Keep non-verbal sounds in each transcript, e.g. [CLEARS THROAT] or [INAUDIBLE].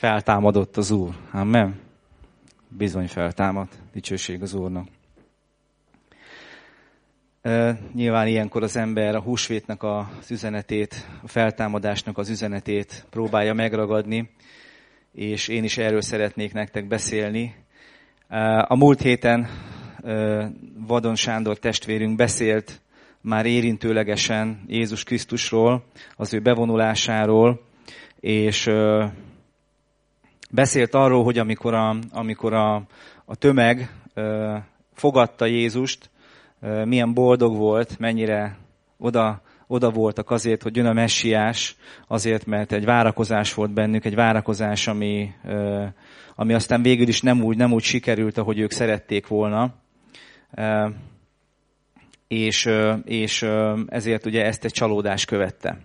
Feltámadott az Úr. Amen. Bizony feltámadt. Dicsőség az Úrnak. Nyilván ilyenkor az ember a húsvétnek az üzenetét, a feltámadásnak az üzenetét próbálja megragadni, és én is erről szeretnék nektek beszélni. A múlt héten Vadon Sándor testvérünk beszélt már érintőlegesen Jézus Krisztusról, az ő bevonulásáról, és beszélt arról, hogy amikor a, amikor a, a tömeg fogadta Jézust, milyen boldog volt, mennyire oda, oda voltak azért, hogy jön a messiás, azért, mert egy várakozás volt bennük, egy várakozás, ami, ami aztán végül is nem úgy, nem úgy sikerült, ahogy ők szerették volna. És, és ezért ugye ezt egy csalódás követte.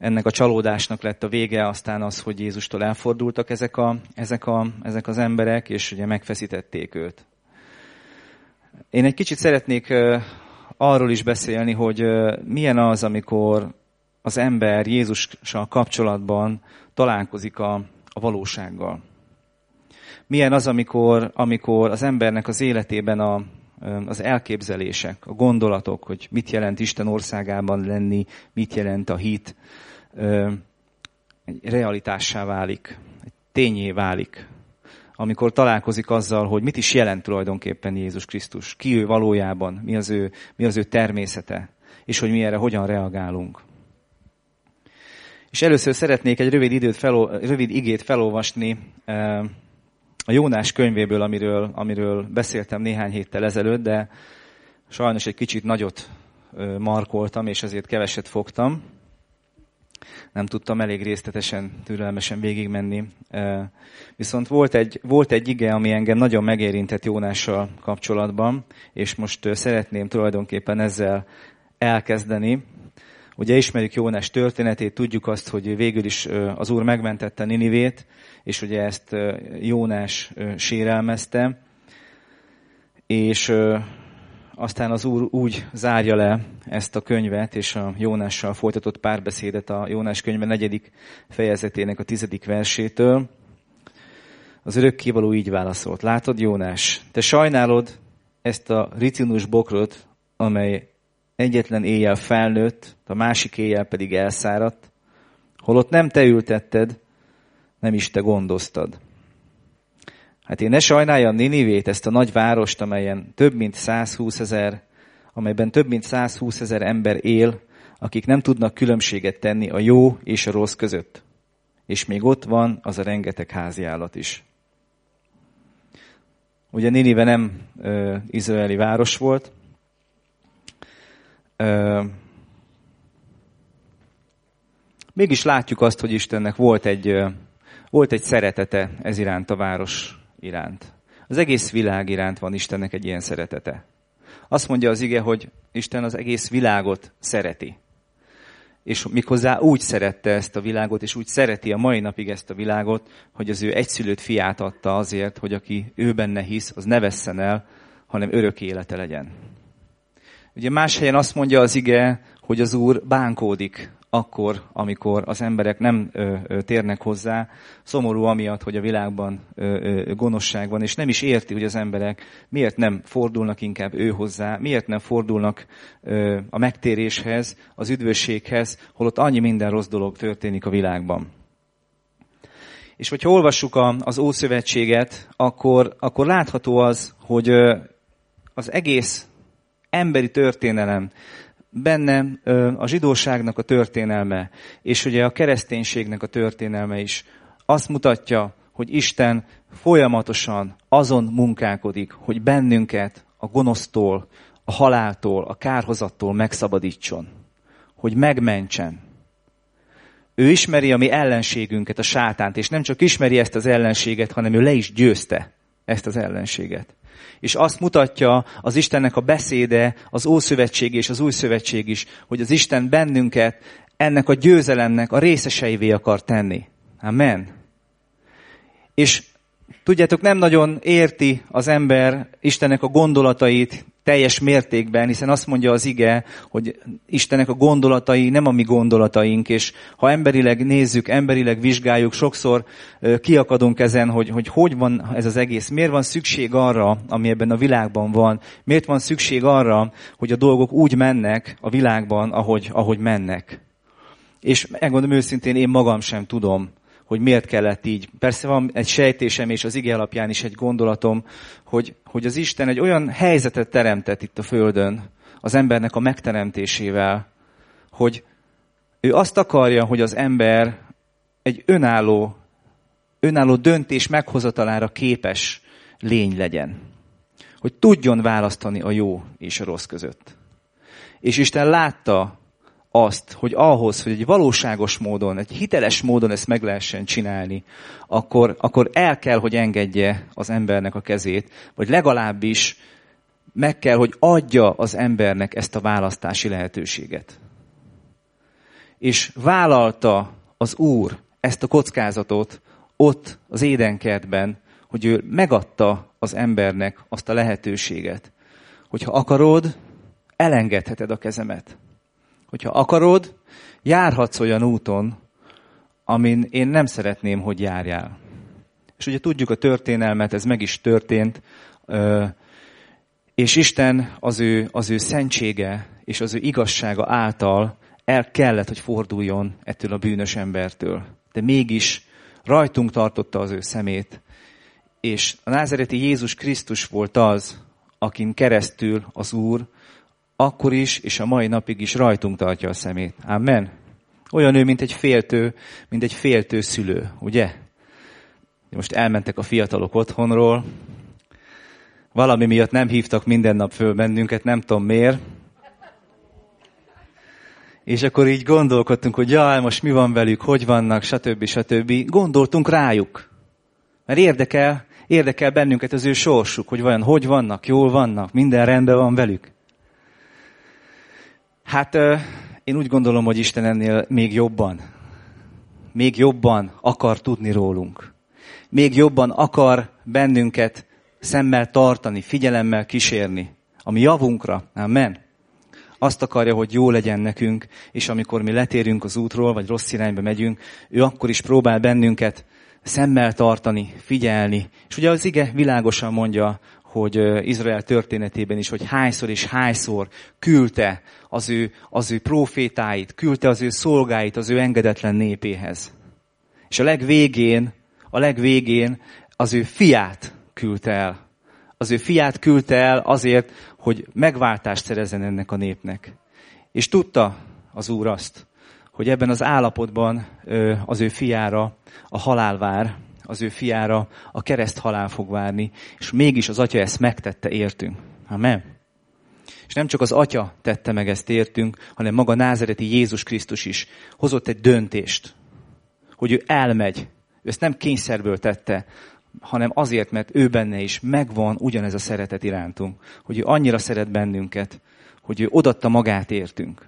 Ennek a csalódásnak lett a vége aztán az, hogy Jézustól elfordultak ezek, a, ezek, a, ezek az emberek, és ugye megfeszítették őt. Én egy kicsit szeretnék arról is beszélni, hogy milyen az, amikor az ember Jézussal kapcsolatban találkozik a, a valósággal. Milyen az, amikor, amikor az embernek az életében a, az elképzelések, a gondolatok, hogy mit jelent Isten országában lenni, mit jelent a hit, egy realitássá válik, egy tényé válik amikor találkozik azzal, hogy mit is jelent tulajdonképpen Jézus Krisztus, ki ő valójában, mi az ő, mi az ő természete, és hogy mi erre hogyan reagálunk. És először szeretnék egy rövid, időt felol, rövid igét felolvasni a Jónás könyvéből, amiről, amiről beszéltem néhány héttel ezelőtt, de sajnos egy kicsit nagyot markoltam, és ezért keveset fogtam nem tudtam elég részletesen, türelmesen végigmenni. Viszont volt egy, volt egy ige, ami engem nagyon megérintett Jónással kapcsolatban, és most szeretném tulajdonképpen ezzel elkezdeni. Ugye ismerjük Jónás történetét, tudjuk azt, hogy végül is az Úr megmentette Ninivét, és ugye ezt Jónás sérelmezte, és aztán az Úr úgy zárja le ezt a könyvet és a Jónással folytatott párbeszédet a Jónás könyve negyedik fejezetének a tizedik versétől. Az örökkévaló így válaszolt. Látod, Jónás, te sajnálod ezt a ricinus bokrot, amely egyetlen éjjel felnőtt, a másik éjjel pedig elszáradt, holott nem te ültetted, nem is te gondoztad. Hát én ne sajnáljam Ninivét, ezt a nagy várost, amelyen több mint 120 ezer, amelyben több mint 120 ezer ember él, akik nem tudnak különbséget tenni a jó és a rossz között. És még ott van az a rengeteg háziállat is. Ugye Ninive nem ö, izraeli város volt. Ö, mégis látjuk azt, hogy Istennek volt egy, volt egy szeretete ez iránt a város iránt. Az egész világ iránt van Istennek egy ilyen szeretete. Azt mondja az ige, hogy Isten az egész világot szereti. És méghozzá úgy szerette ezt a világot, és úgy szereti a mai napig ezt a világot, hogy az ő egyszülőt fiát adta azért, hogy aki ő benne hisz, az ne vesszen el, hanem örök élete legyen. Ugye más helyen azt mondja az ige, hogy az Úr bánkódik akkor, amikor az emberek nem ö, ö, térnek hozzá, szomorú amiatt, hogy a világban ö, ö, gonoszság van, és nem is érti, hogy az emberek miért nem fordulnak inkább ő hozzá, miért nem fordulnak ö, a megtéréshez, az üdvösséghez, holott annyi minden rossz dolog történik a világban. És hogyha olvassuk a, az Ószövetséget, akkor, akkor látható az, hogy az egész emberi történelem benne a zsidóságnak a történelme, és ugye a kereszténységnek a történelme is azt mutatja, hogy Isten folyamatosan azon munkálkodik, hogy bennünket a gonosztól, a haláltól, a kárhozattól megszabadítson. Hogy megmentsen. Ő ismeri a mi ellenségünket, a sátánt, és nem csak ismeri ezt az ellenséget, hanem ő le is győzte ezt az ellenséget és azt mutatja az Istennek a beszéde, az Ószövetség és az Új Szövetség is, hogy az Isten bennünket ennek a győzelemnek a részeseivé akar tenni. Amen. És tudjátok, nem nagyon érti az ember Istennek a gondolatait teljes mértékben, hiszen azt mondja az ige, hogy Istennek a gondolatai nem a mi gondolataink, és ha emberileg nézzük, emberileg vizsgáljuk, sokszor kiakadunk ezen, hogy, hogy hogy van ez az egész, miért van szükség arra, ami ebben a világban van, miért van szükség arra, hogy a dolgok úgy mennek a világban, ahogy, ahogy mennek. És megmondom őszintén, én magam sem tudom, hogy miért kellett így. Persze van egy sejtésem és az ige alapján is egy gondolatom, hogy, hogy az Isten egy olyan helyzetet teremtett itt a Földön az embernek a megteremtésével, hogy ő azt akarja, hogy az ember egy önálló, önálló döntés meghozatalára képes lény legyen. Hogy tudjon választani a jó és a rossz között. És Isten látta azt, hogy ahhoz, hogy egy valóságos módon, egy hiteles módon ezt meg lehessen csinálni, akkor, akkor el kell, hogy engedje az embernek a kezét, vagy legalábbis meg kell, hogy adja az embernek ezt a választási lehetőséget. És vállalta az Úr ezt a kockázatot ott az édenkertben, hogy ő megadta az embernek azt a lehetőséget, hogyha akarod, elengedheted a kezemet hogyha akarod, járhatsz olyan úton, amin én nem szeretném, hogy járjál. És ugye tudjuk a történelmet, ez meg is történt, és Isten az ő, az ő szentsége és az ő igazsága által el kellett, hogy forduljon ettől a bűnös embertől. De mégis rajtunk tartotta az ő szemét, és a názereti Jézus Krisztus volt az, akin keresztül az Úr akkor is, és a mai napig is rajtunk tartja a szemét. Amen. Olyan ő, mint egy féltő, mint egy féltő szülő, ugye? Most elmentek a fiatalok otthonról, valami miatt nem hívtak minden nap föl bennünket, nem tudom miért. És akkor így gondolkodtunk, hogy jaj, most mi van velük, hogy vannak, stb. stb. Gondoltunk rájuk. Mert érdekel, érdekel bennünket az ő sorsuk, hogy vajon hogy vannak, jól vannak, minden rendben van velük. Hát én úgy gondolom, hogy Isten ennél még jobban, még jobban akar tudni rólunk. Még jobban akar bennünket szemmel tartani, figyelemmel kísérni. Ami javunkra. Amen. Azt akarja, hogy jó legyen nekünk, és amikor mi letérünk az útról, vagy rossz irányba megyünk, ő akkor is próbál bennünket szemmel tartani, figyelni. És ugye az ige világosan mondja, hogy Izrael történetében is, hogy hányszor és hányszor küldte az ő, az ő profétáit, küldte az ő szolgáit az ő engedetlen népéhez. És a legvégén, a legvégén az ő fiát küldte el. Az ő fiát küldte el azért, hogy megváltást szerezzen ennek a népnek. És tudta az Úr azt, hogy ebben az állapotban az ő fiára a halál vár, az ő fiára a kereszt halál fog várni, és mégis az atya ezt megtette értünk. Amen. És nem csak az atya tette meg ezt értünk, hanem maga názereti Jézus Krisztus is hozott egy döntést, hogy ő elmegy. Ő ezt nem kényszerből tette, hanem azért, mert ő benne is megvan ugyanez a szeretet irántunk. Hogy ő annyira szeret bennünket, hogy ő odatta magát értünk.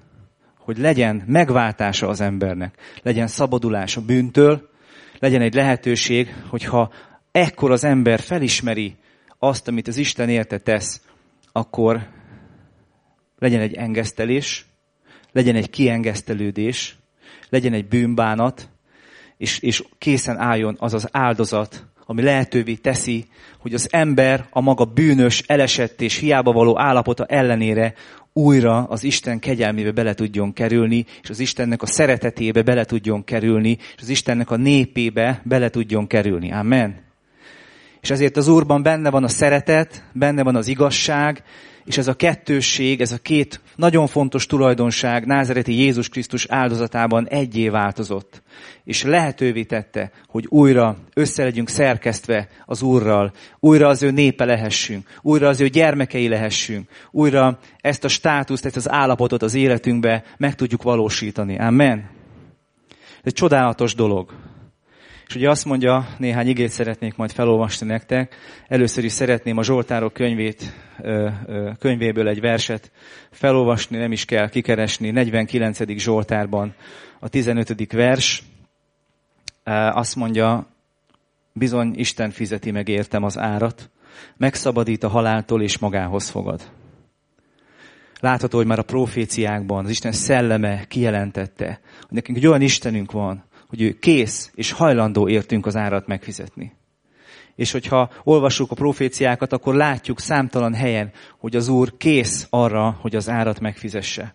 Hogy legyen megváltása az embernek, legyen szabadulás a bűntől, legyen egy lehetőség, hogyha ekkor az ember felismeri azt, amit az Isten érte tesz, akkor legyen egy engesztelés, legyen egy kiengesztelődés, legyen egy bűnbánat, és, és készen álljon az az áldozat, ami lehetővé teszi, hogy az ember a maga bűnös, elesett és hiába való állapota ellenére újra az Isten kegyelmébe bele tudjon kerülni, és az Istennek a szeretetébe bele tudjon kerülni, és az Istennek a népébe bele tudjon kerülni. Amen. És ezért az Úrban benne van a szeretet, benne van az igazság, és ez a kettősség, ez a két nagyon fontos tulajdonság názereti Jézus Krisztus áldozatában egyé változott. És lehetővé tette, hogy újra össze legyünk szerkesztve az Úrral, újra az ő népe lehessünk, újra az ő gyermekei lehessünk, újra ezt a státuszt, ezt az állapotot az életünkbe meg tudjuk valósítani. Amen. Ez egy csodálatos dolog. És ugye azt mondja, néhány igét szeretnék majd felolvasni nektek. Először is szeretném a Zsoltárok könyvét, könyvéből egy verset felolvasni, nem is kell kikeresni. 49. Zsoltárban a 15. vers. Azt mondja, bizony Isten fizeti meg értem az árat, megszabadít a haláltól és magához fogad. Látható, hogy már a proféciákban az Isten szelleme kijelentette, hogy nekünk egy olyan Istenünk van, hogy ő kész és hajlandó értünk az árat megfizetni. És hogyha olvassuk a proféciákat, akkor látjuk számtalan helyen, hogy az Úr kész arra, hogy az árat megfizesse.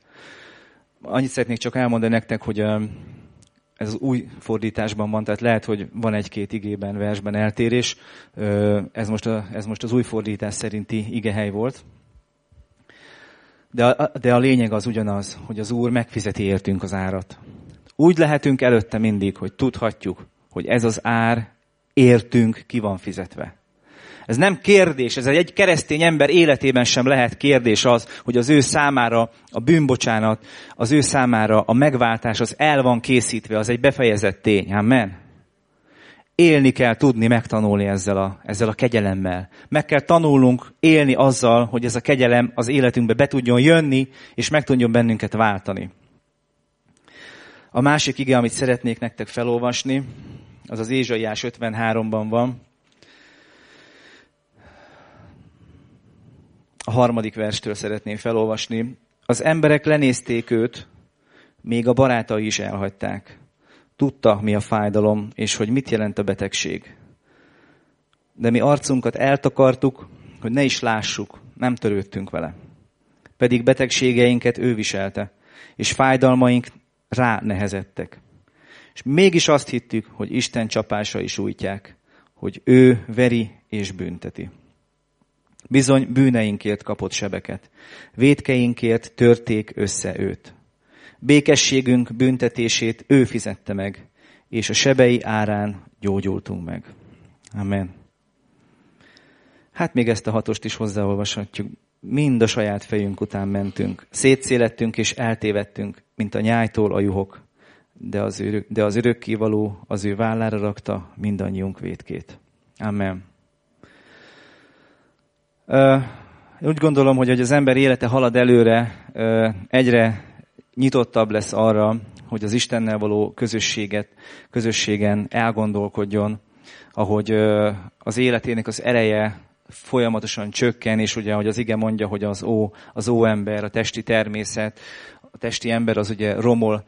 Annyit szeretnék csak elmondani nektek, hogy ez az új fordításban van, tehát lehet, hogy van egy-két igében, versben eltérés. Ez most, a, ez most az új fordítás szerinti igehely volt. De a, de a lényeg az ugyanaz, hogy az Úr megfizeti értünk az árat. Úgy lehetünk előtte mindig, hogy tudhatjuk, hogy ez az ár értünk ki van fizetve. Ez nem kérdés, ez egy keresztény ember életében sem lehet kérdés az, hogy az ő számára a bűnbocsánat, az ő számára a megváltás az el van készítve, az egy befejezett tény. Amen. Élni kell tudni, megtanulni ezzel a, ezzel a kegyelemmel. Meg kell tanulnunk élni azzal, hogy ez a kegyelem az életünkbe be tudjon jönni, és meg tudjon bennünket váltani. A másik ige, amit szeretnék nektek felolvasni, az az Ézsaiás 53-ban van. A harmadik verstől szeretném felolvasni. Az emberek lenézték őt, még a barátai is elhagyták. Tudta, mi a fájdalom, és hogy mit jelent a betegség. De mi arcunkat eltakartuk, hogy ne is lássuk, nem törődtünk vele. Pedig betegségeinket ő viselte, és fájdalmaink rá nehezettek. És mégis azt hittük, hogy Isten csapása is újtják, hogy ő veri és bünteti. Bizony bűneinkért kapott sebeket, védkeinkért törték össze őt. Békességünk büntetését ő fizette meg, és a sebei árán gyógyultunk meg. Amen. Hát még ezt a hatost is hozzáolvashatjuk. Mind a saját fejünk után mentünk. Szétszélettünk és eltévedtünk, mint a nyájtól a juhok. De az, örök, de az örökkévaló az ő vállára rakta mindannyiunk vétkét. Amen. Úgy gondolom, hogy az ember élete halad előre, egyre nyitottabb lesz arra, hogy az Istennel való közösséget, közösségen elgondolkodjon, ahogy az életének az ereje folyamatosan csökken, és ugye, hogy az ige mondja, hogy az ó, az ó ember, a testi természet, a testi ember az ugye romol.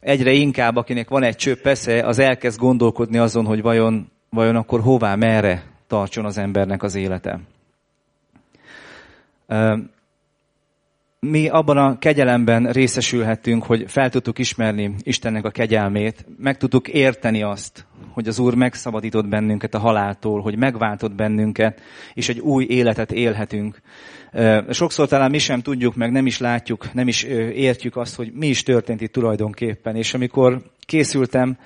Egyre inkább, akinek van egy csöpp esze, az elkezd gondolkodni azon, hogy vajon, vajon akkor hová, merre tartson az embernek az élete mi abban a kegyelemben részesülhetünk, hogy fel tudtuk ismerni Istennek a kegyelmét, meg tudtuk érteni azt, hogy az Úr megszabadított bennünket a haláltól, hogy megváltott bennünket, és egy új életet élhetünk. Sokszor talán mi sem tudjuk, meg nem is látjuk, nem is értjük azt, hogy mi is történt itt tulajdonképpen. És amikor készültem,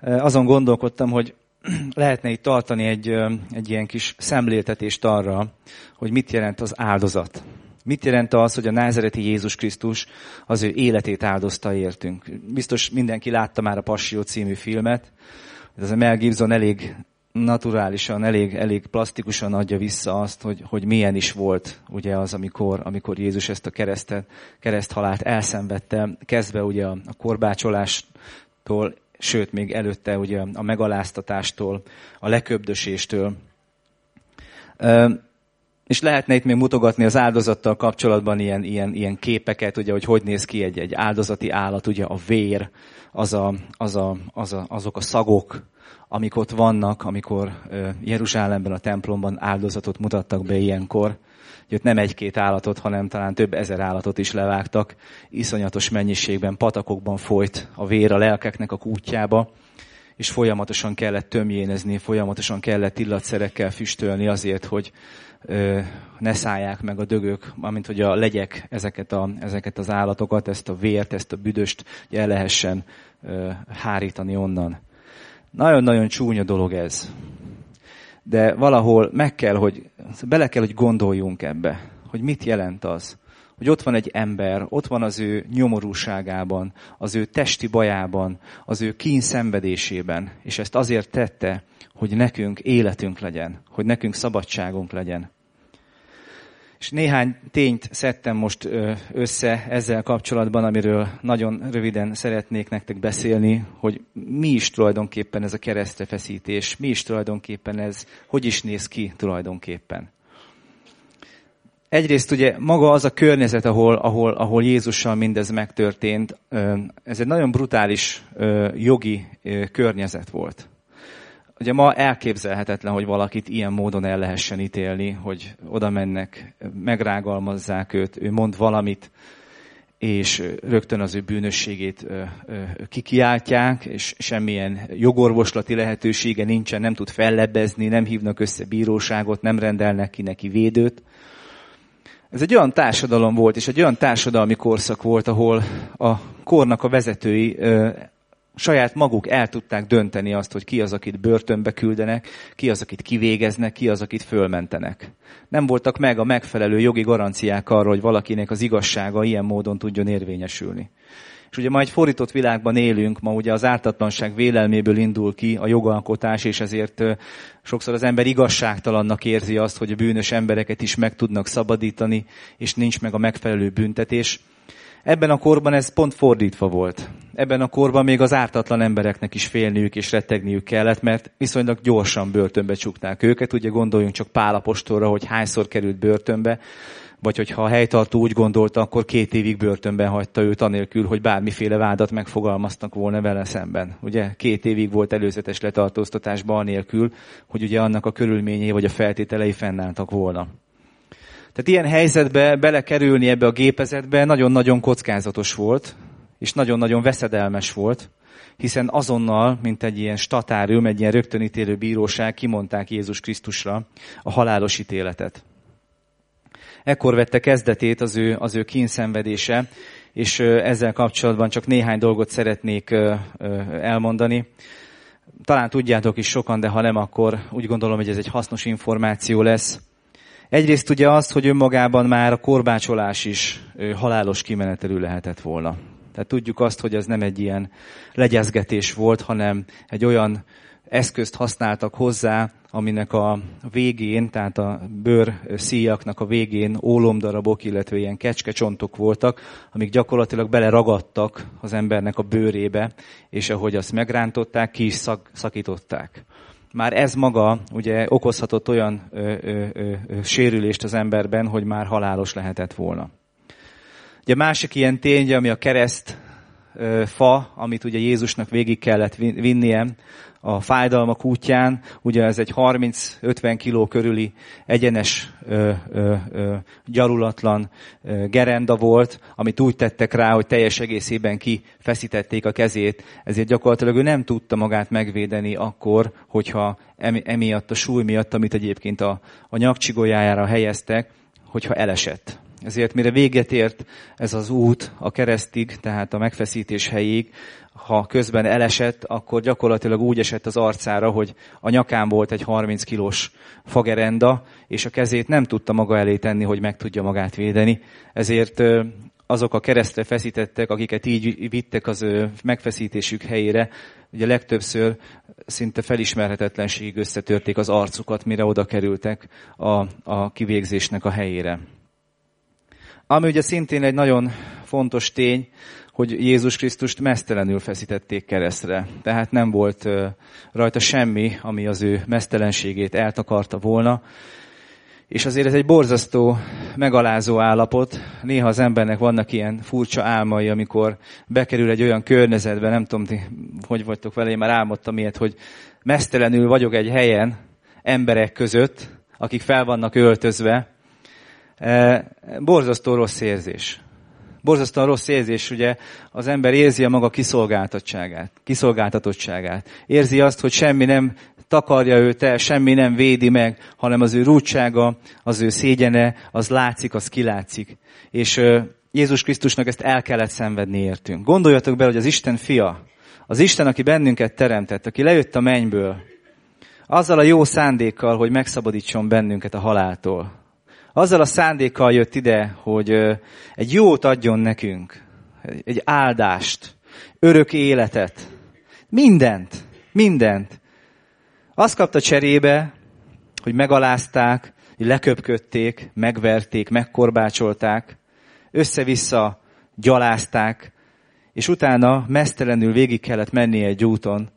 azon gondolkodtam, hogy [CLEARS THROAT] lehetne itt tartani egy, egy ilyen kis szemléltetést arra, hogy mit jelent az áldozat. Mit jelent az, hogy a názereti Jézus Krisztus az ő életét áldozta értünk? Biztos mindenki látta már a Passió című filmet. Ez a Mel Gibson elég naturálisan, elég, elég plastikusan adja vissza azt, hogy, hogy milyen is volt ugye az, amikor, amikor Jézus ezt a keresztet, kereszthalált elszenvedte, kezdve ugye a, a korbácsolástól, sőt még előtte ugye a megaláztatástól, a leköbdöséstől. És lehetne itt még mutogatni az áldozattal kapcsolatban ilyen, ilyen, ilyen képeket, ugye, hogy hogy néz ki egy, egy áldozati állat, ugye a vér, az a, az a, az a, azok a szagok, amik ott vannak, amikor Jeruzsálemben a templomban áldozatot mutattak be ilyenkor. Hogy ott nem egy-két állatot, hanem talán több ezer állatot is levágtak. Iszonyatos mennyiségben, patakokban folyt a vér a lelkeknek a kútjába és folyamatosan kellett tömjénezni, folyamatosan kellett illatszerekkel füstölni azért, hogy ö, ne szállják meg a dögök, amint hogy a legyek ezeket, a, ezeket az állatokat, ezt a vért, ezt a büdöst el lehessen ö, hárítani onnan. Nagyon-nagyon csúnya dolog ez. De valahol meg kell, hogy bele kell, hogy gondoljunk ebbe, hogy mit jelent az, hogy ott van egy ember, ott van az ő nyomorúságában, az ő testi bajában, az ő kín szenvedésében, és ezt azért tette, hogy nekünk életünk legyen, hogy nekünk szabadságunk legyen. És néhány tényt szedtem most össze ezzel kapcsolatban, amiről nagyon röviden szeretnék nektek beszélni, hogy mi is tulajdonképpen ez a keresztrefeszítés, mi is tulajdonképpen ez, hogy is néz ki tulajdonképpen. egyrészt ugye maga az a környezet, ahol, ahol, ahol Jézussal mindez megtörtént, ez egy nagyon brutális jogi környezet volt. Ugye ma elképzelhetetlen, hogy valakit ilyen módon el lehessen ítélni, hogy oda mennek, megrágalmazzák őt, ő mond valamit, és rögtön az ő bűnösségét kikiáltják, és semmilyen jogorvoslati lehetősége nincsen, nem tud fellebbezni, nem hívnak össze bíróságot, nem rendelnek ki neki védőt. Ez egy olyan társadalom volt, és egy olyan társadalmi korszak volt, ahol a kornak a vezetői saját maguk el tudták dönteni azt, hogy ki az, akit börtönbe küldenek, ki az, akit kivégeznek, ki az, akit fölmentenek. Nem voltak meg a megfelelő jogi garanciák arra, hogy valakinek az igazsága ilyen módon tudjon érvényesülni. És ugye ma egy fordított világban élünk, ma ugye az ártatlanság vélelméből indul ki a jogalkotás, és ezért sokszor az ember igazságtalannak érzi azt, hogy a bűnös embereket is meg tudnak szabadítani, és nincs meg a megfelelő büntetés. Ebben a korban ez pont fordítva volt. Ebben a korban még az ártatlan embereknek is félniük és rettegniük kellett, mert viszonylag gyorsan börtönbe csukták őket. Ugye gondoljunk csak Pálapostorra, hogy hányszor került börtönbe, vagy hogyha a helytartó úgy gondolta, akkor két évig börtönben hagyta őt anélkül, hogy bármiféle vádat megfogalmaztak volna vele szemben. Ugye két évig volt előzetes letartóztatásban anélkül, hogy ugye annak a körülményei vagy a feltételei fennálltak volna. Tehát ilyen helyzetbe belekerülni ebbe a gépezetbe nagyon-nagyon kockázatos volt, és nagyon-nagyon veszedelmes volt, hiszen azonnal, mint egy ilyen statárium, egy ilyen rögtönítélő bíróság kimondták Jézus Krisztusra a halálos ítéletet. Ekkor vette kezdetét az ő, az ő kínszenvedése, és ezzel kapcsolatban csak néhány dolgot szeretnék elmondani. Talán tudjátok is sokan, de ha nem, akkor úgy gondolom, hogy ez egy hasznos információ lesz. Egyrészt ugye azt, hogy önmagában már a korbácsolás is halálos kimenetelű lehetett volna. Tehát tudjuk azt, hogy ez nem egy ilyen legyezgetés volt, hanem egy olyan eszközt használtak hozzá, aminek a végén, tehát a bőr szíjaknak a végén ólomdarabok, illetve ilyen kecskecsontok voltak, amik gyakorlatilag beleragadtak az embernek a bőrébe, és ahogy azt megrántották, ki is szak, szakították már ez maga ugye okozhatott olyan ö, ö, ö, sérülést az emberben, hogy már halálos lehetett volna. Ugye másik ilyen tény, ami a kereszt ö, fa, amit ugye Jézusnak végig kellett vinnie a fájdalmak útján, ugye ez egy 30-50 kiló körüli egyenes ö, ö, ö, gyarulatlan ö, gerenda volt, amit úgy tettek rá, hogy teljes egészében kifeszítették a kezét, ezért gyakorlatilag ő nem tudta magát megvédeni akkor, hogyha emiatt a súly miatt, amit egyébként a, a nyakcsigójájára helyeztek, hogyha elesett. Ezért mire véget ért ez az út a keresztig, tehát a megfeszítés helyéig, ha közben elesett, akkor gyakorlatilag úgy esett az arcára, hogy a nyakán volt egy 30 kilós fagerenda, és a kezét nem tudta maga elé tenni, hogy meg tudja magát védeni. Ezért azok a keresztre feszítettek, akiket így vittek az megfeszítésük helyére, ugye legtöbbször szinte felismerhetetlenség összetörték az arcukat, mire oda kerültek a, a kivégzésnek a helyére. Ami ugye szintén egy nagyon fontos tény, hogy Jézus Krisztust mesztelenül feszítették keresztre. Tehát nem volt rajta semmi, ami az ő mesztelenségét eltakarta volna. És azért ez egy borzasztó, megalázó állapot. Néha az embernek vannak ilyen furcsa álmai, amikor bekerül egy olyan környezetbe, nem tudom, ti, hogy vagytok vele, én már álmodtam ilyet, hogy mesztelenül vagyok egy helyen, emberek között, akik fel vannak öltözve. Borzasztó rossz érzés borzasztóan rossz érzés, ugye az ember érzi a maga kiszolgáltatottságát, kiszolgáltatottságát. Érzi azt, hogy semmi nem takarja őt el, semmi nem védi meg, hanem az ő rútsága, az ő szégyene, az látszik, az kilátszik. És Jézus Krisztusnak ezt el kellett szenvedni értünk. Gondoljatok be, hogy az Isten fia, az Isten, aki bennünket teremtett, aki lejött a mennyből, azzal a jó szándékkal, hogy megszabadítson bennünket a haláltól azzal a szándékkal jött ide, hogy egy jót adjon nekünk, egy áldást, örök életet, mindent, mindent. Azt kapta cserébe, hogy megalázták, hogy leköpködték, megverték, megkorbácsolták, össze-vissza gyalázták, és utána mesztelenül végig kellett mennie egy úton,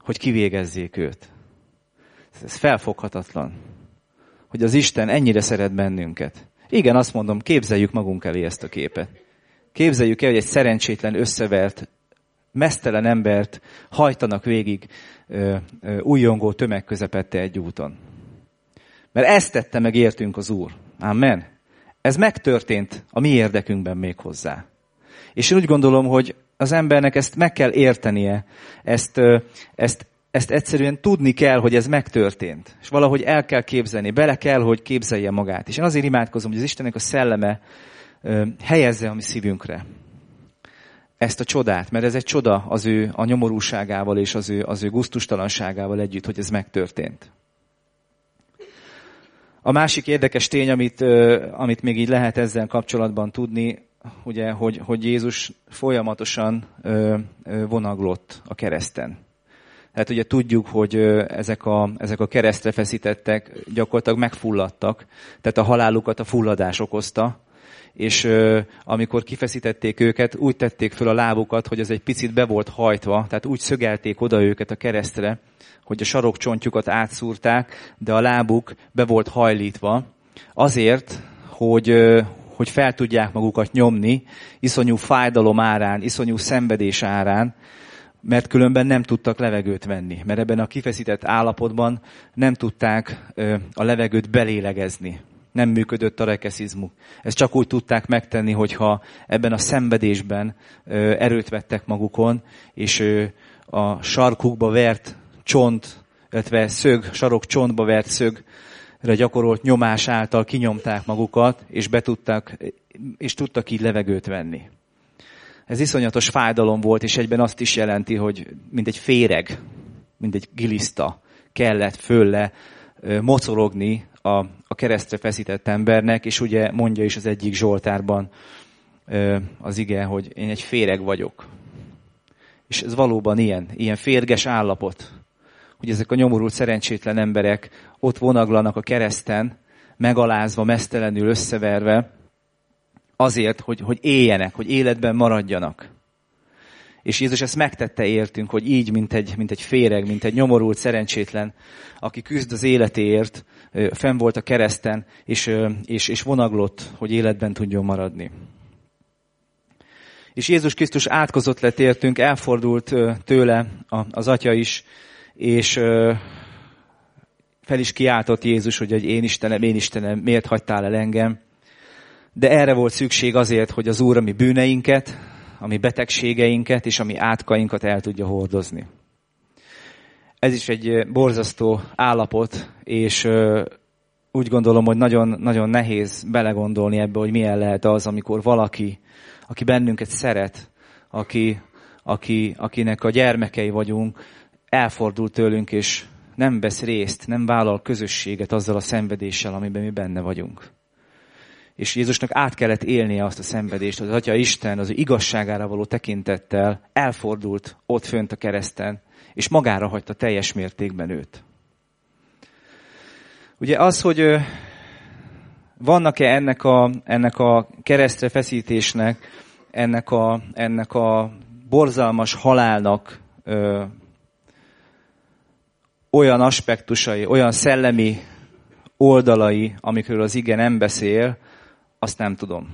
hogy kivégezzék őt. Ez felfoghatatlan hogy az Isten ennyire szeret bennünket. Igen, azt mondom, képzeljük magunk elé ezt a képet. Képzeljük el, hogy egy szerencsétlen, összevert, mesztelen embert hajtanak végig ö, ö, újongó tömeg közepette egy úton. Mert ezt tette meg értünk az Úr. Amen. Ez megtörtént a mi érdekünkben még hozzá. És én úgy gondolom, hogy az embernek ezt meg kell értenie, ezt, ezt, ezt egyszerűen tudni kell, hogy ez megtörtént. És valahogy el kell képzelni, bele kell, hogy képzelje magát. És én azért imádkozom, hogy az Istennek a szelleme helyezze a mi szívünkre ezt a csodát, mert ez egy csoda az ő a nyomorúságával és az ő, az ő guztustalanságával együtt, hogy ez megtörtént. A másik érdekes tény, amit, amit még így lehet ezzel kapcsolatban tudni, ugye, hogy, hogy Jézus folyamatosan vonaglott a kereszten. Tehát ugye tudjuk, hogy ezek a, ezek a keresztre feszítettek gyakorlatilag megfulladtak, tehát a halálukat a fulladás okozta, és amikor kifeszítették őket, úgy tették föl a lábukat, hogy ez egy picit be volt hajtva, tehát úgy szögelték oda őket a keresztre, hogy a sarokcsontjukat átszúrták, de a lábuk be volt hajlítva, azért, hogy, hogy fel tudják magukat nyomni, iszonyú fájdalom árán, iszonyú szenvedés árán, mert különben nem tudtak levegőt venni, mert ebben a kifeszített állapotban nem tudták a levegőt belélegezni. Nem működött a rekeszizmuk. Ezt csak úgy tudták megtenni, hogyha ebben a szenvedésben erőt vettek magukon, és a sarkukba vert csont, illetve szög, sarok csontba vert szögre gyakorolt nyomás által kinyomták magukat, és, betudták, és tudtak így levegőt venni. Ez iszonyatos fájdalom volt, és egyben azt is jelenti, hogy mint egy féreg, mint egy giliszta kellett fölle mocorogni a, a keresztre feszített embernek, és ugye mondja is az egyik Zsoltárban az ige, hogy én egy féreg vagyok. És ez valóban ilyen, ilyen férges állapot hogy ezek a nyomorult szerencsétlen emberek ott vonaglanak a kereszten, megalázva, mesztelenül összeverve, azért, hogy, hogy éljenek, hogy életben maradjanak. És Jézus ezt megtette értünk, hogy így, mint egy, mint egy féreg, mint egy nyomorult szerencsétlen, aki küzd az életéért, fenn volt a kereszten, és, és, és vonaglott, hogy életben tudjon maradni. És Jézus Krisztus átkozott lett értünk, elfordult tőle az atya is, és fel is kiáltott Jézus, hogy én Istenem, én Istenem, miért hagytál el engem? De erre volt szükség azért, hogy az Úr a mi bűneinket, a mi betegségeinket és a mi átkainkat el tudja hordozni. Ez is egy borzasztó állapot, és úgy gondolom, hogy nagyon, nagyon nehéz belegondolni ebbe, hogy milyen lehet az, amikor valaki, aki bennünket szeret, aki, aki, akinek a gyermekei vagyunk, elfordul tőlünk, és nem vesz részt, nem vállal közösséget azzal a szenvedéssel, amiben mi benne vagyunk. És Jézusnak át kellett élnie azt a szenvedést, az Atya Isten az igazságára való tekintettel elfordult ott fönt a kereszten, és magára hagyta teljes mértékben őt. Ugye az, hogy vannak-e ennek a, ennek a keresztre feszítésnek, ennek a, ennek a borzalmas halálnak olyan aspektusai, olyan szellemi oldalai, amikről az ige nem beszél, azt nem tudom.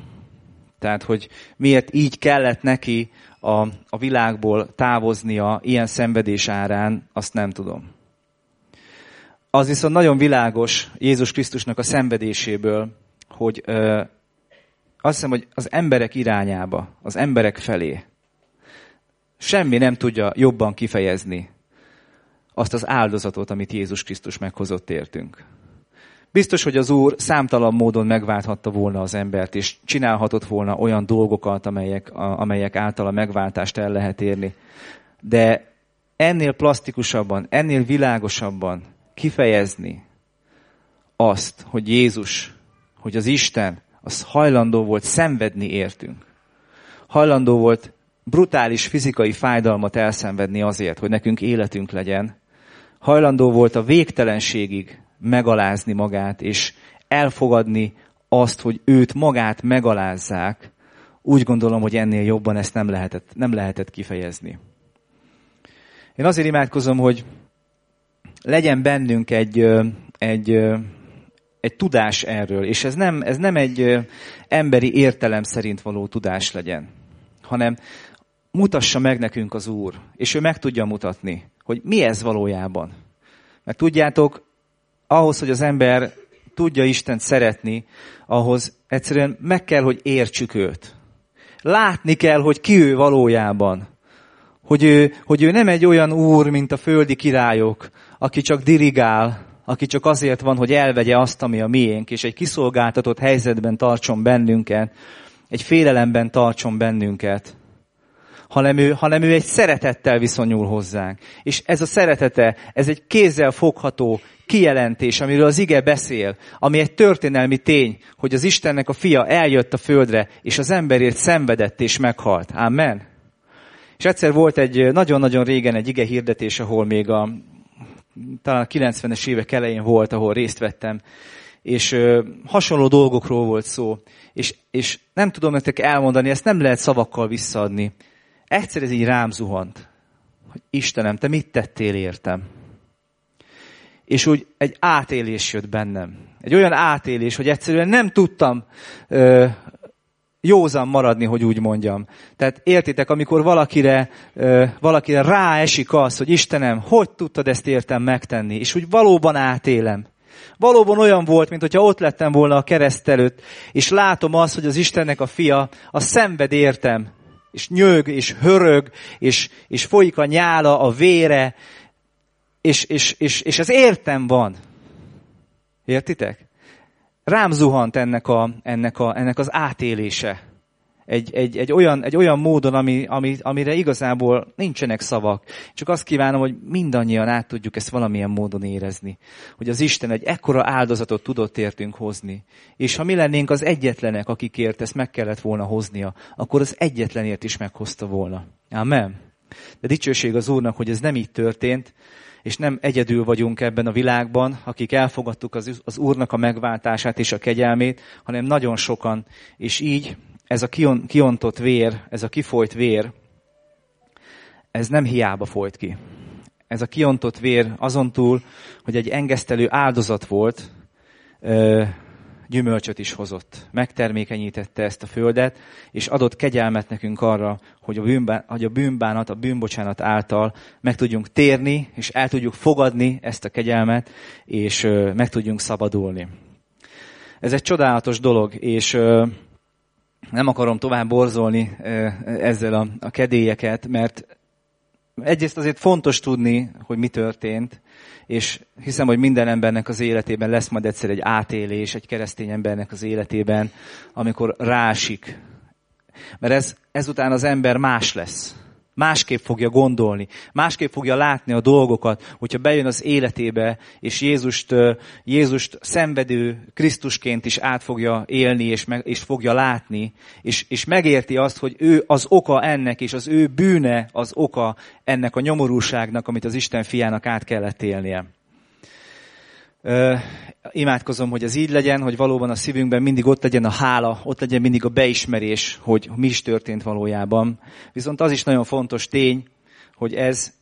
Tehát, hogy miért így kellett neki a, a világból távoznia ilyen szenvedés árán, azt nem tudom. Az viszont nagyon világos Jézus Krisztusnak a szenvedéséből, hogy ö, azt hiszem, hogy az emberek irányába, az emberek felé semmi nem tudja jobban kifejezni, azt az áldozatot, amit Jézus Krisztus meghozott értünk. Biztos, hogy az Úr számtalan módon megválthatta volna az embert, és csinálhatott volna olyan dolgokat, amelyek, amelyek által a megváltást el lehet érni. De ennél plastikusabban, ennél világosabban kifejezni azt, hogy Jézus, hogy az Isten, az hajlandó volt szenvedni értünk. Hajlandó volt brutális fizikai fájdalmat elszenvedni azért, hogy nekünk életünk legyen, hajlandó volt a végtelenségig megalázni magát, és elfogadni azt, hogy őt magát megalázzák, úgy gondolom, hogy ennél jobban ezt nem lehetett, nem lehetett kifejezni. Én azért imádkozom, hogy legyen bennünk egy, egy, egy tudás erről, és ez nem, ez nem egy emberi értelem szerint való tudás legyen, hanem mutassa meg nekünk az Úr, és ő meg tudja mutatni, hogy mi ez valójában. Mert tudjátok, ahhoz, hogy az ember tudja Istent szeretni, ahhoz egyszerűen meg kell, hogy értsük őt. Látni kell, hogy ki ő valójában. Hogy ő, hogy ő nem egy olyan úr, mint a földi királyok, aki csak dirigál, aki csak azért van, hogy elvegye azt, ami a miénk, és egy kiszolgáltatott helyzetben tartson bennünket, egy félelemben tartson bennünket, hanem ő, hanem ő egy szeretettel viszonyul hozzánk. És ez a szeretete, ez egy kézzel fogható kijelentés, amiről az ige beszél, ami egy történelmi tény, hogy az Istennek a fia eljött a földre, és az emberért szenvedett és meghalt. Amen. És egyszer volt egy nagyon-nagyon régen egy ige hirdetés, ahol még a talán a 90-es évek elején volt, ahol részt vettem, és ö, hasonló dolgokról volt szó, és, és nem tudom nektek elmondani, ezt nem lehet szavakkal visszaadni. Egyszer ez így rám zuhant, hogy Istenem, te mit tettél értem? És úgy egy átélés jött bennem. Egy olyan átélés, hogy egyszerűen nem tudtam ö, józan maradni, hogy úgy mondjam. Tehát értitek, amikor valakire, ö, valakire ráesik az, hogy Istenem, hogy tudtad ezt értem megtenni, és úgy valóban átélem. Valóban olyan volt, mint hogyha ott lettem volna a kereszt előtt, és látom azt, hogy az Istennek a fia, a szenved értem, és nyög, és hörög, és, és folyik a nyála, a vére, és, és, és, és ez értem van. Értitek? rám zuhant ennek, a, ennek, a, ennek az átélése. Egy, egy, egy, olyan, egy olyan módon, ami, ami, amire igazából nincsenek szavak. Csak azt kívánom, hogy mindannyian át tudjuk ezt valamilyen módon érezni. Hogy az Isten egy ekkora áldozatot tudott értünk hozni. És ha mi lennénk az egyetlenek, akikért ezt meg kellett volna hoznia, akkor az egyetlenért is meghozta volna. Amen. De dicsőség az Úrnak, hogy ez nem így történt, és nem egyedül vagyunk ebben a világban, akik elfogadtuk az, az Úrnak a megváltását és a kegyelmét, hanem nagyon sokan, és így ez a kion, kiontott vér, ez a kifolyt vér, ez nem hiába folyt ki. Ez a kiontott vér azon túl, hogy egy engesztelő áldozat volt, gyümölcsöt is hozott. Megtermékenyítette ezt a földet, és adott kegyelmet nekünk arra, hogy a, bűnbán, hogy a bűnbánat, a bűnbocsánat által meg tudjunk térni, és el tudjuk fogadni ezt a kegyelmet, és meg tudjunk szabadulni. Ez egy csodálatos dolog, és nem akarom tovább borzolni ezzel a, a kedélyeket, mert egyrészt azért fontos tudni, hogy mi történt, és hiszem, hogy minden embernek az életében lesz majd egyszer egy átélés, egy keresztény embernek az életében, amikor rásik. Mert ez, ezután az ember más lesz. Másképp fogja gondolni, másképp fogja látni a dolgokat, hogyha bejön az életébe, és Jézust, Jézust szenvedő Krisztusként is át fogja élni, és, meg, és fogja látni, és, és megérti azt, hogy ő az oka ennek, és az ő bűne az oka ennek a nyomorúságnak, amit az Isten fiának át kellett élnie. Ö, imádkozom, hogy ez így legyen, hogy valóban a szívünkben mindig ott legyen a hála, ott legyen mindig a beismerés, hogy mi is történt valójában. Viszont az is nagyon fontos tény, hogy ez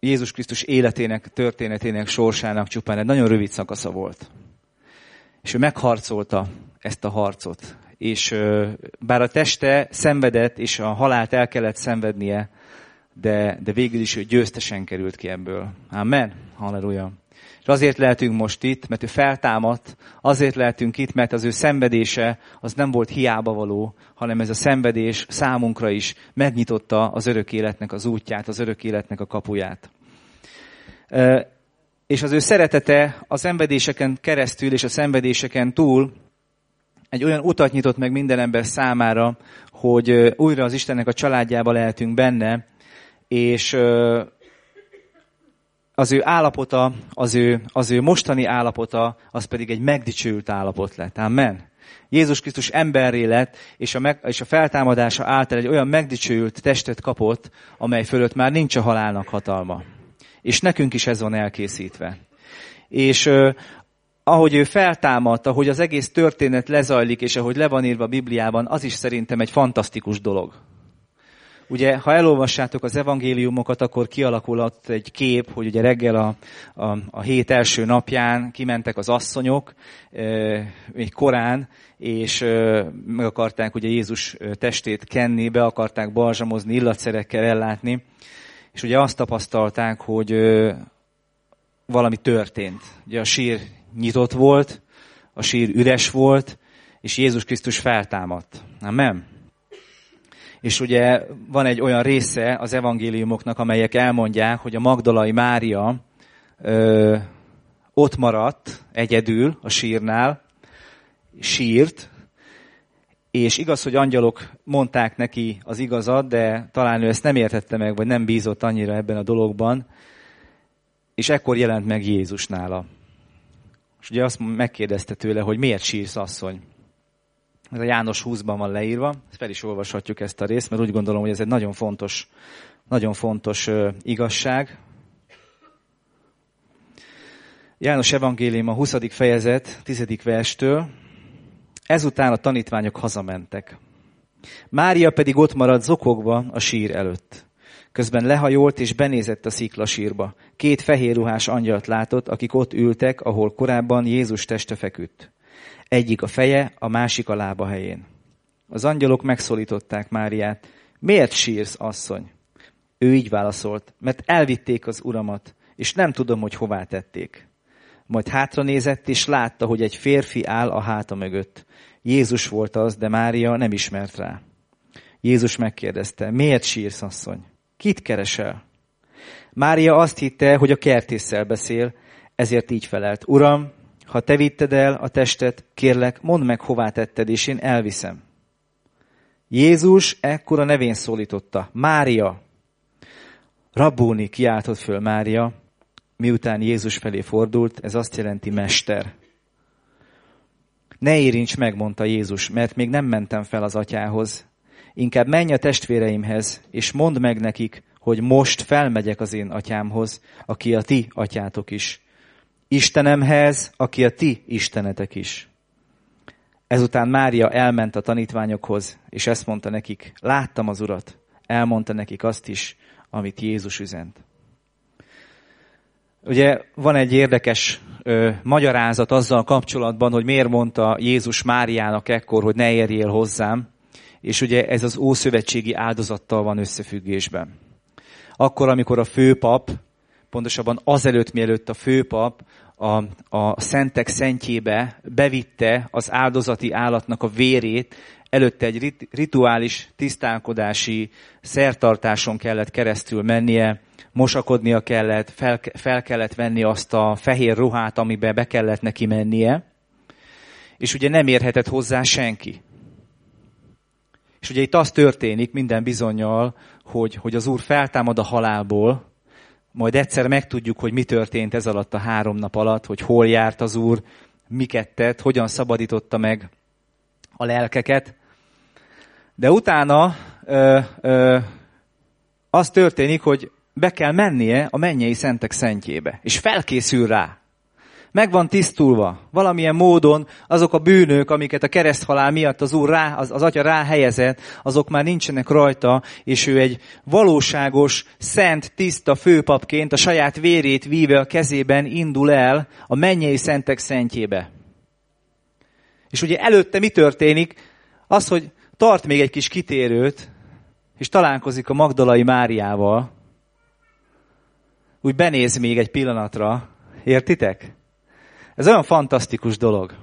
Jézus Krisztus életének, történetének, sorsának csupán egy nagyon rövid szakasza volt. És ő megharcolta ezt a harcot. És bár a teste szenvedett, és a halált el kellett szenvednie, de, de végül is ő győztesen került ki ebből. Amen. Halleluja. És azért lehetünk most itt, mert ő feltámadt, azért lehetünk itt, mert az ő szenvedése az nem volt hiába való, hanem ez a szenvedés számunkra is megnyitotta az örök életnek az útját, az örök életnek a kapuját. És az ő szeretete a szenvedéseken keresztül és a szenvedéseken túl egy olyan utat nyitott meg minden ember számára, hogy újra az Istennek a családjába lehetünk benne, és az ő állapota, az ő, az ő mostani állapota, az pedig egy megdicsőült állapot lett. Amen. Jézus Krisztus emberré lett, és a, meg, és a feltámadása által egy olyan megdicsőült testet kapott, amely fölött már nincs a halálnak hatalma. És nekünk is ez van elkészítve. És ahogy ő feltámadt, ahogy az egész történet lezajlik, és ahogy le van írva a Bibliában, az is szerintem egy fantasztikus dolog Ugye, ha elolvassátok az evangéliumokat, akkor kialakulott egy kép, hogy ugye reggel a, a, a hét első napján kimentek az asszonyok, egy korán, és meg akarták ugye Jézus testét kenni, be akarták balzsamozni, illatszerekkel ellátni, és ugye azt tapasztalták, hogy valami történt. Ugye a sír nyitott volt, a sír üres volt, és Jézus Krisztus feltámadt. Nem? És ugye van egy olyan része az evangéliumoknak, amelyek elmondják, hogy a Magdalai Mária ö, ott maradt egyedül a sírnál, sírt, és igaz, hogy angyalok mondták neki az igazat, de talán ő ezt nem értette meg, vagy nem bízott annyira ebben a dologban, és ekkor jelent meg Jézus nála. És ugye azt megkérdezte tőle, hogy miért sírsz, asszony? Ez a János 20-ban van leírva, fel is olvashatjuk ezt a részt, mert úgy gondolom, hogy ez egy nagyon fontos, nagyon fontos igazság. János Evangélium a 20. fejezet, 10. verstől. Ezután a tanítványok hazamentek. Mária pedig ott maradt zokogva a sír előtt. Közben lehajolt és benézett a sziklasírba. Két fehér ruhás angyalt látott, akik ott ültek, ahol korábban Jézus teste feküdt. Egyik a feje, a másik a lába helyén. Az angyalok megszólították Máriát. Miért sírsz, asszony? Ő így válaszolt, mert elvitték az uramat, és nem tudom, hogy hová tették. Majd hátra nézett, és látta, hogy egy férfi áll a háta mögött. Jézus volt az, de Mária nem ismert rá. Jézus megkérdezte, miért sírsz, asszony? Kit keresel? Mária azt hitte, hogy a kertésszel beszél, ezért így felelt. Uram, ha te vitted el a testet, kérlek, mondd meg, hová tetted, és én elviszem. Jézus ekkor a nevén szólította. Mária. Rabbóni kiáltott föl Mária, miután Jézus felé fordult, ez azt jelenti mester. Ne érints meg, mondta Jézus, mert még nem mentem fel az atyához. Inkább menj a testvéreimhez, és mondd meg nekik, hogy most felmegyek az én atyámhoz, aki a ti atyátok is. Istenemhez, aki a ti istenetek is. Ezután Mária elment a tanítványokhoz, és ezt mondta nekik, láttam az urat, elmondta nekik azt is, amit Jézus üzent. Ugye van egy érdekes ö, magyarázat azzal kapcsolatban, hogy miért mondta Jézus Máriának ekkor, hogy ne érjél hozzám, és ugye ez az ószövetségi áldozattal van összefüggésben. Akkor, amikor a főpap, pontosabban azelőtt, mielőtt a főpap a, a szentek szentjébe bevitte az áldozati állatnak a vérét, előtte egy rituális tisztálkodási szertartáson kellett keresztül mennie, mosakodnia kellett, fel, fel kellett venni azt a fehér ruhát, amiben be kellett neki mennie, és ugye nem érhetett hozzá senki. És ugye itt az történik minden bizonyal, hogy, hogy az Úr feltámad a halálból, majd egyszer megtudjuk, hogy mi történt ez alatt a három nap alatt, hogy hol járt az Úr, miket tett, hogyan szabadította meg a lelkeket. De utána ö, ö, az történik, hogy be kell mennie a mennyei szentek szentjébe, és felkészül rá. Meg van tisztulva. Valamilyen módon azok a bűnök, amiket a kereszthalál miatt az Úr rá, az, az Atya ráhelyezett, azok már nincsenek rajta, és ő egy valóságos, szent, tiszta főpapként a saját vérét víve a kezében indul el a mennyei szentek szentjébe. És ugye előtte mi történik? Az, hogy tart még egy kis kitérőt, és találkozik a Magdalai Máriával, úgy benéz még egy pillanatra, értitek? Ez olyan fantasztikus dolog,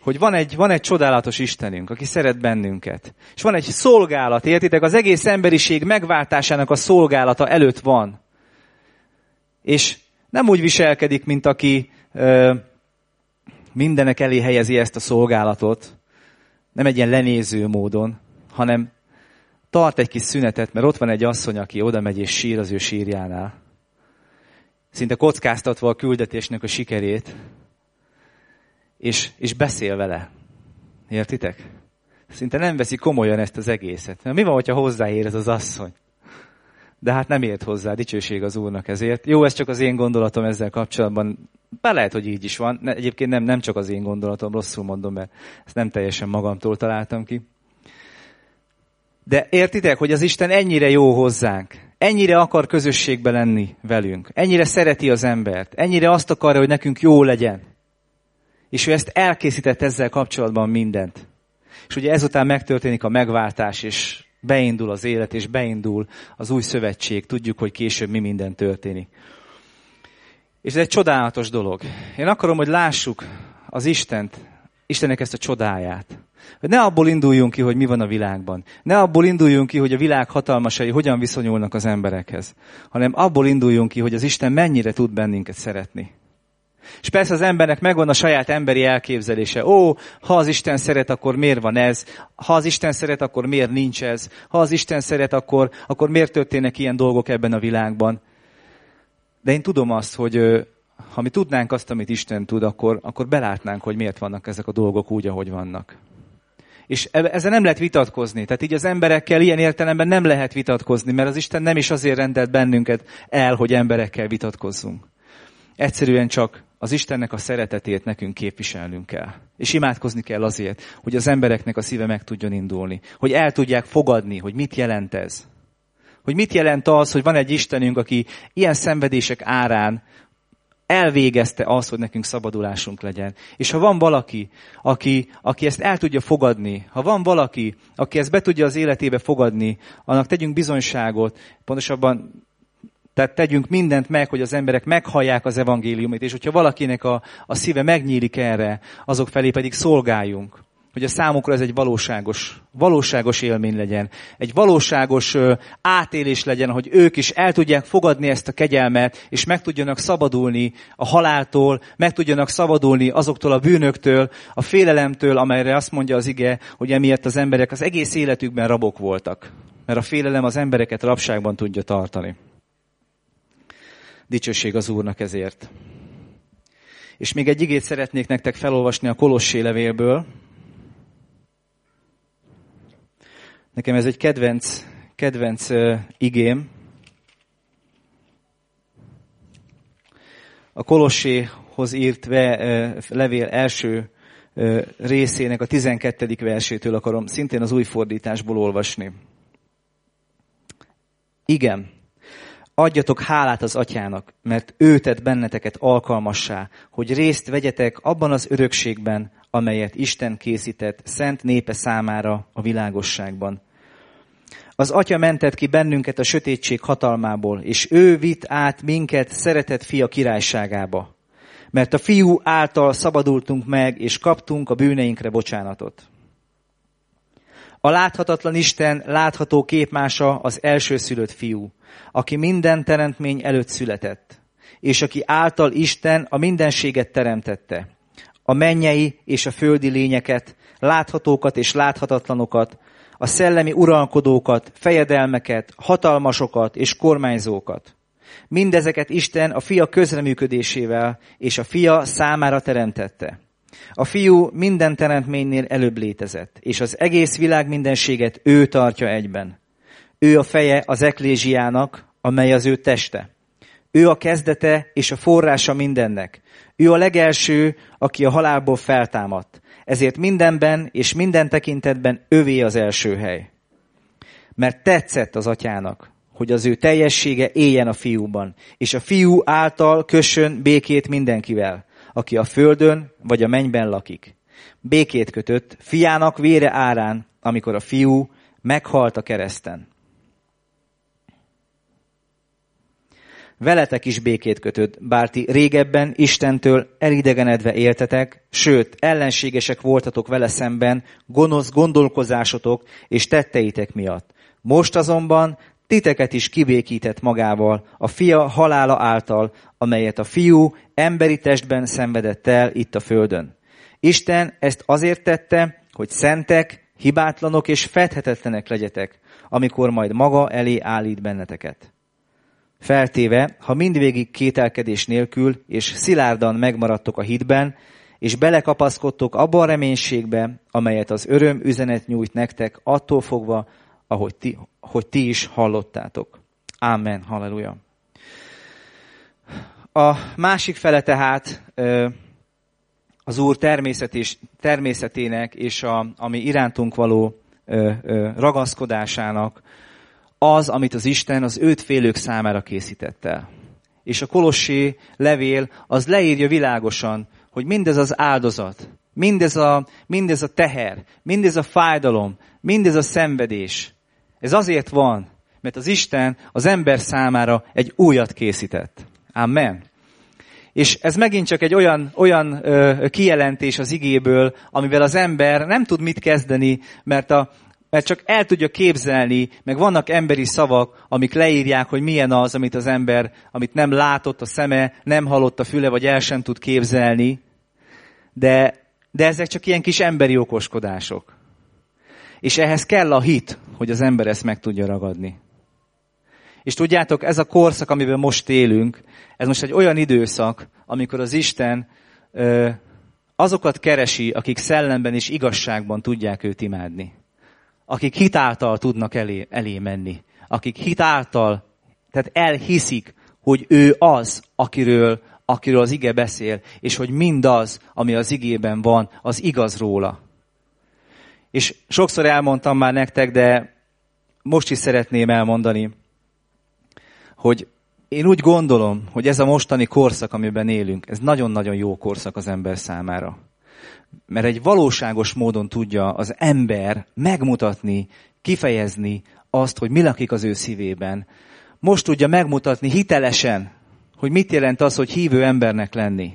hogy van egy, van egy csodálatos Istenünk, aki szeret bennünket. És van egy szolgálat, értitek? Az egész emberiség megváltásának a szolgálata előtt van. És nem úgy viselkedik, mint aki ö, mindenek elé helyezi ezt a szolgálatot, nem egy ilyen lenéző módon, hanem tart egy kis szünetet, mert ott van egy asszony, aki oda megy és sír az ő sírjánál. Szinte kockáztatva a küldetésnek a sikerét, és, és beszél vele. Értitek? Szinte nem veszi komolyan ezt az egészet. Mi van, hogyha hozzáér ez az asszony? De hát nem ért hozzá, dicsőség az Úrnak ezért. Jó, ez csak az én gondolatom ezzel kapcsolatban. Bár lehet, hogy így is van. Egyébként nem, nem csak az én gondolatom, rosszul mondom, mert ezt nem teljesen magamtól találtam ki. De értitek, hogy az Isten ennyire jó hozzánk, ennyire akar közösségbe lenni velünk, ennyire szereti az embert, ennyire azt akarja, hogy nekünk jó legyen. És ő ezt elkészített ezzel kapcsolatban mindent. És ugye ezután megtörténik a megváltás, és beindul az élet, és beindul az új szövetség. Tudjuk, hogy később mi minden történik. És ez egy csodálatos dolog. Én akarom, hogy lássuk az Istent, Istennek ezt a csodáját. Hogy ne abból induljunk ki, hogy mi van a világban. Ne abból induljunk ki, hogy a világ hatalmasai hogyan viszonyulnak az emberekhez. Hanem abból induljunk ki, hogy az Isten mennyire tud bennünket szeretni. És persze az embernek megvan a saját emberi elképzelése. Ó, ha az Isten szeret, akkor miért van ez? Ha az Isten szeret, akkor miért nincs ez? Ha az Isten szeret, akkor, akkor miért történnek ilyen dolgok ebben a világban? De én tudom azt, hogy ha mi tudnánk azt, amit Isten tud, akkor, akkor belátnánk, hogy miért vannak ezek a dolgok úgy, ahogy vannak. És ezzel nem lehet vitatkozni. Tehát így az emberekkel ilyen értelemben nem lehet vitatkozni, mert az Isten nem is azért rendelt bennünket el, hogy emberekkel vitatkozzunk. Egyszerűen csak az Istennek a szeretetét nekünk képviselnünk kell. És imádkozni kell azért, hogy az embereknek a szíve meg tudjon indulni. Hogy el tudják fogadni, hogy mit jelent ez. Hogy mit jelent az, hogy van egy Istenünk, aki ilyen szenvedések árán elvégezte azt, hogy nekünk szabadulásunk legyen. És ha van valaki, aki, aki ezt el tudja fogadni, ha van valaki, aki ezt be tudja az életébe fogadni, annak tegyünk bizonyságot, pontosabban tehát tegyünk mindent meg, hogy az emberek meghallják az evangéliumot, és hogyha valakinek a, a szíve megnyílik erre, azok felé pedig szolgáljunk. Hogy a számukra ez egy valóságos, valóságos élmény legyen. Egy valóságos átélés legyen, hogy ők is el tudják fogadni ezt a kegyelmet, és meg tudjanak szabadulni a haláltól, meg tudjanak szabadulni azoktól a bűnöktől, a félelemtől, amelyre azt mondja az ige, hogy emiatt az emberek az egész életükben rabok voltak. Mert a félelem az embereket rabságban tudja tartani. Dicsőség az Úrnak ezért. És még egy igét szeretnék nektek felolvasni a Kolossé levélből. Nekem ez egy kedvenc, kedvenc uh, igém. A Kolosséhoz írt ve, uh, levél első részének a 12. versétől akarom szintén az új fordításból olvasni. Igen, Adjatok hálát az atyának, mert ő tett benneteket alkalmassá, hogy részt vegyetek abban az örökségben, amelyet Isten készített szent népe számára a világosságban. Az atya mentett ki bennünket a sötétség hatalmából, és ő vitt át minket szeretett fia királyságába. Mert a fiú által szabadultunk meg, és kaptunk a bűneinkre bocsánatot. A láthatatlan Isten látható képmása az elsőszülött fiú, aki minden teremtmény előtt született, és aki által Isten a mindenséget teremtette, a mennyei és a földi lényeket, láthatókat és láthatatlanokat, a szellemi uralkodókat, fejedelmeket, hatalmasokat és kormányzókat. Mindezeket Isten a fia közreműködésével és a fia számára teremtette a fiú minden teremtménynél előbb létezett, és az egész világ mindenséget ő tartja egyben. Ő a feje az eklésiának, amely az ő teste. Ő a kezdete és a forrása mindennek. Ő a legelső, aki a halálból feltámadt. Ezért mindenben és minden tekintetben övé az első hely. Mert tetszett az atyának, hogy az ő teljessége éljen a fiúban, és a fiú által kössön békét mindenkivel, aki a földön vagy a mennyben lakik. Békét kötött fiának vére árán, amikor a fiú meghalt a kereszten. Veletek is békét kötött, bár ti régebben Istentől elidegenedve éltetek, sőt, ellenségesek voltatok vele szemben, gonosz gondolkozásotok és tetteitek miatt. Most azonban titeket is kibékített magával, a fia halála által, amelyet a fiú emberi testben szenvedett el itt a földön. Isten ezt azért tette, hogy szentek, hibátlanok és fedhetetlenek legyetek, amikor majd maga elé állít benneteket. Feltéve, ha mindvégig kételkedés nélkül és szilárdan megmaradtok a hitben, és belekapaszkodtok abban a reménységbe, amelyet az öröm üzenet nyújt nektek, attól fogva, ahogy ti, hogy ti is hallottátok. Amen. Halleluja. A másik fele tehát az Úr természet és, természetének és a, ami irántunk való ragaszkodásának az, amit az Isten az őt félők számára készített el. És a Kolossi levél az leírja világosan, hogy mindez az áldozat, mindez a, mindez a teher, mindez a fájdalom, mindez a szenvedés, ez azért van, mert az Isten az ember számára egy újat készített. Amen. És ez megint csak egy olyan, olyan ö, kijelentés az igéből, amivel az ember nem tud mit kezdeni, mert, a, mert csak el tudja képzelni, meg vannak emberi szavak, amik leírják, hogy milyen az, amit az ember, amit nem látott a szeme, nem hallott a füle, vagy el sem tud képzelni. De, de ezek csak ilyen kis emberi okoskodások. És ehhez kell a hit, hogy az ember ezt meg tudja ragadni. És tudjátok, ez a korszak, amiben most élünk, ez most egy olyan időszak, amikor az Isten ö, azokat keresi, akik szellemben és igazságban tudják őt imádni. Akik hitáltal tudnak elé, elé menni. Akik hitáltal, tehát elhiszik, hogy ő az, akiről, akiről az ige beszél, és hogy mindaz, ami az igében van, az igaz róla. És sokszor elmondtam már nektek, de most is szeretném elmondani, hogy én úgy gondolom, hogy ez a mostani korszak, amiben élünk, ez nagyon-nagyon jó korszak az ember számára. Mert egy valóságos módon tudja az ember megmutatni, kifejezni azt, hogy mi lakik az ő szívében. Most tudja megmutatni hitelesen, hogy mit jelent az, hogy hívő embernek lenni.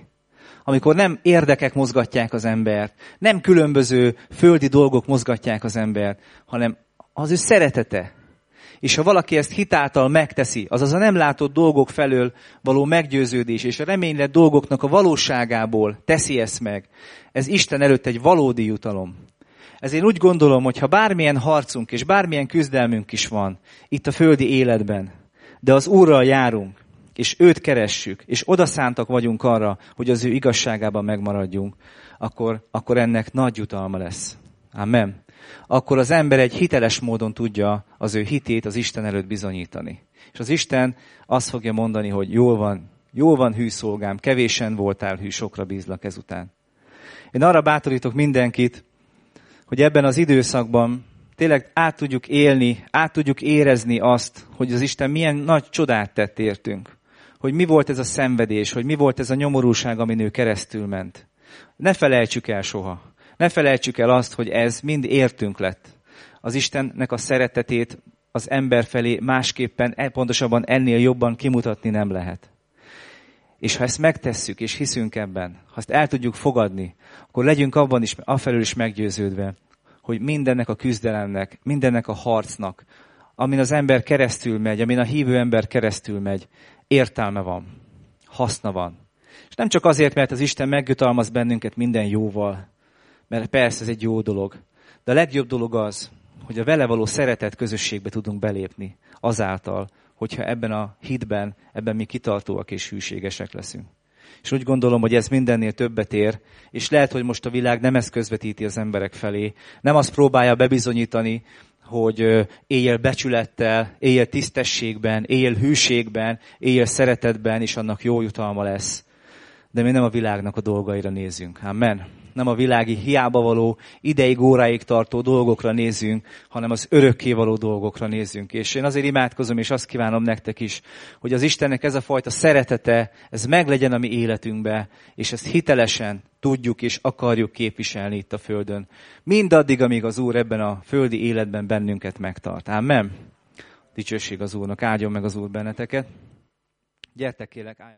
Amikor nem érdekek mozgatják az embert, nem különböző földi dolgok mozgatják az embert, hanem az ő szeretete, és ha valaki ezt hitáltal megteszi, azaz a nem látott dolgok felől való meggyőződés és a reménylet dolgoknak a valóságából teszi ezt meg, ez Isten előtt egy valódi jutalom. Ezért úgy gondolom, hogy ha bármilyen harcunk és bármilyen küzdelmünk is van itt a földi életben, de az Úrral járunk, és őt keressük, és odaszántak vagyunk arra, hogy az ő igazságában megmaradjunk, akkor, akkor ennek nagy jutalma lesz. Amen akkor az ember egy hiteles módon tudja az ő hitét az Isten előtt bizonyítani. És az Isten azt fogja mondani, hogy jól van, jól van hű szolgám, kevésen voltál hű, sokra bízlak ezután. Én arra bátorítok mindenkit, hogy ebben az időszakban tényleg át tudjuk élni, át tudjuk érezni azt, hogy az Isten milyen nagy csodát tett értünk. Hogy mi volt ez a szenvedés, hogy mi volt ez a nyomorúság, amin ő keresztül ment. Ne felejtsük el soha. Ne felejtsük el azt, hogy ez mind értünk lett. Az Istennek a szeretetét az ember felé másképpen, e, pontosabban ennél jobban kimutatni nem lehet. És ha ezt megtesszük, és hiszünk ebben, ha ezt el tudjuk fogadni, akkor legyünk abban is, afelől is meggyőződve, hogy mindennek a küzdelemnek, mindennek a harcnak, amin az ember keresztül megy, amin a hívő ember keresztül megy, értelme van, haszna van. És nem csak azért, mert az Isten megjutalmaz bennünket minden jóval, mert persze ez egy jó dolog. De a legjobb dolog az, hogy a vele való szeretet közösségbe tudunk belépni azáltal, hogyha ebben a hitben, ebben mi kitartóak és hűségesek leszünk. És úgy gondolom, hogy ez mindennél többet ér, és lehet, hogy most a világ nem ezt közvetíti az emberek felé, nem azt próbálja bebizonyítani, hogy éljél becsülettel, éljél tisztességben, éljél hűségben, éljél szeretetben, és annak jó jutalma lesz. De mi nem a világnak a dolgaira nézünk. Amen nem a világi hiába való, ideig, óráig tartó dolgokra nézünk, hanem az örökké való dolgokra nézünk. És én azért imádkozom, és azt kívánom nektek is, hogy az Istennek ez a fajta szeretete, ez meglegyen a mi életünkbe, és ezt hitelesen tudjuk és akarjuk képviselni itt a Földön. Mindaddig, amíg az Úr ebben a földi életben bennünket megtart. Amen. Dicsőség az Úrnak, áldjon meg az Úr benneteket. Gyertek kélek, állj.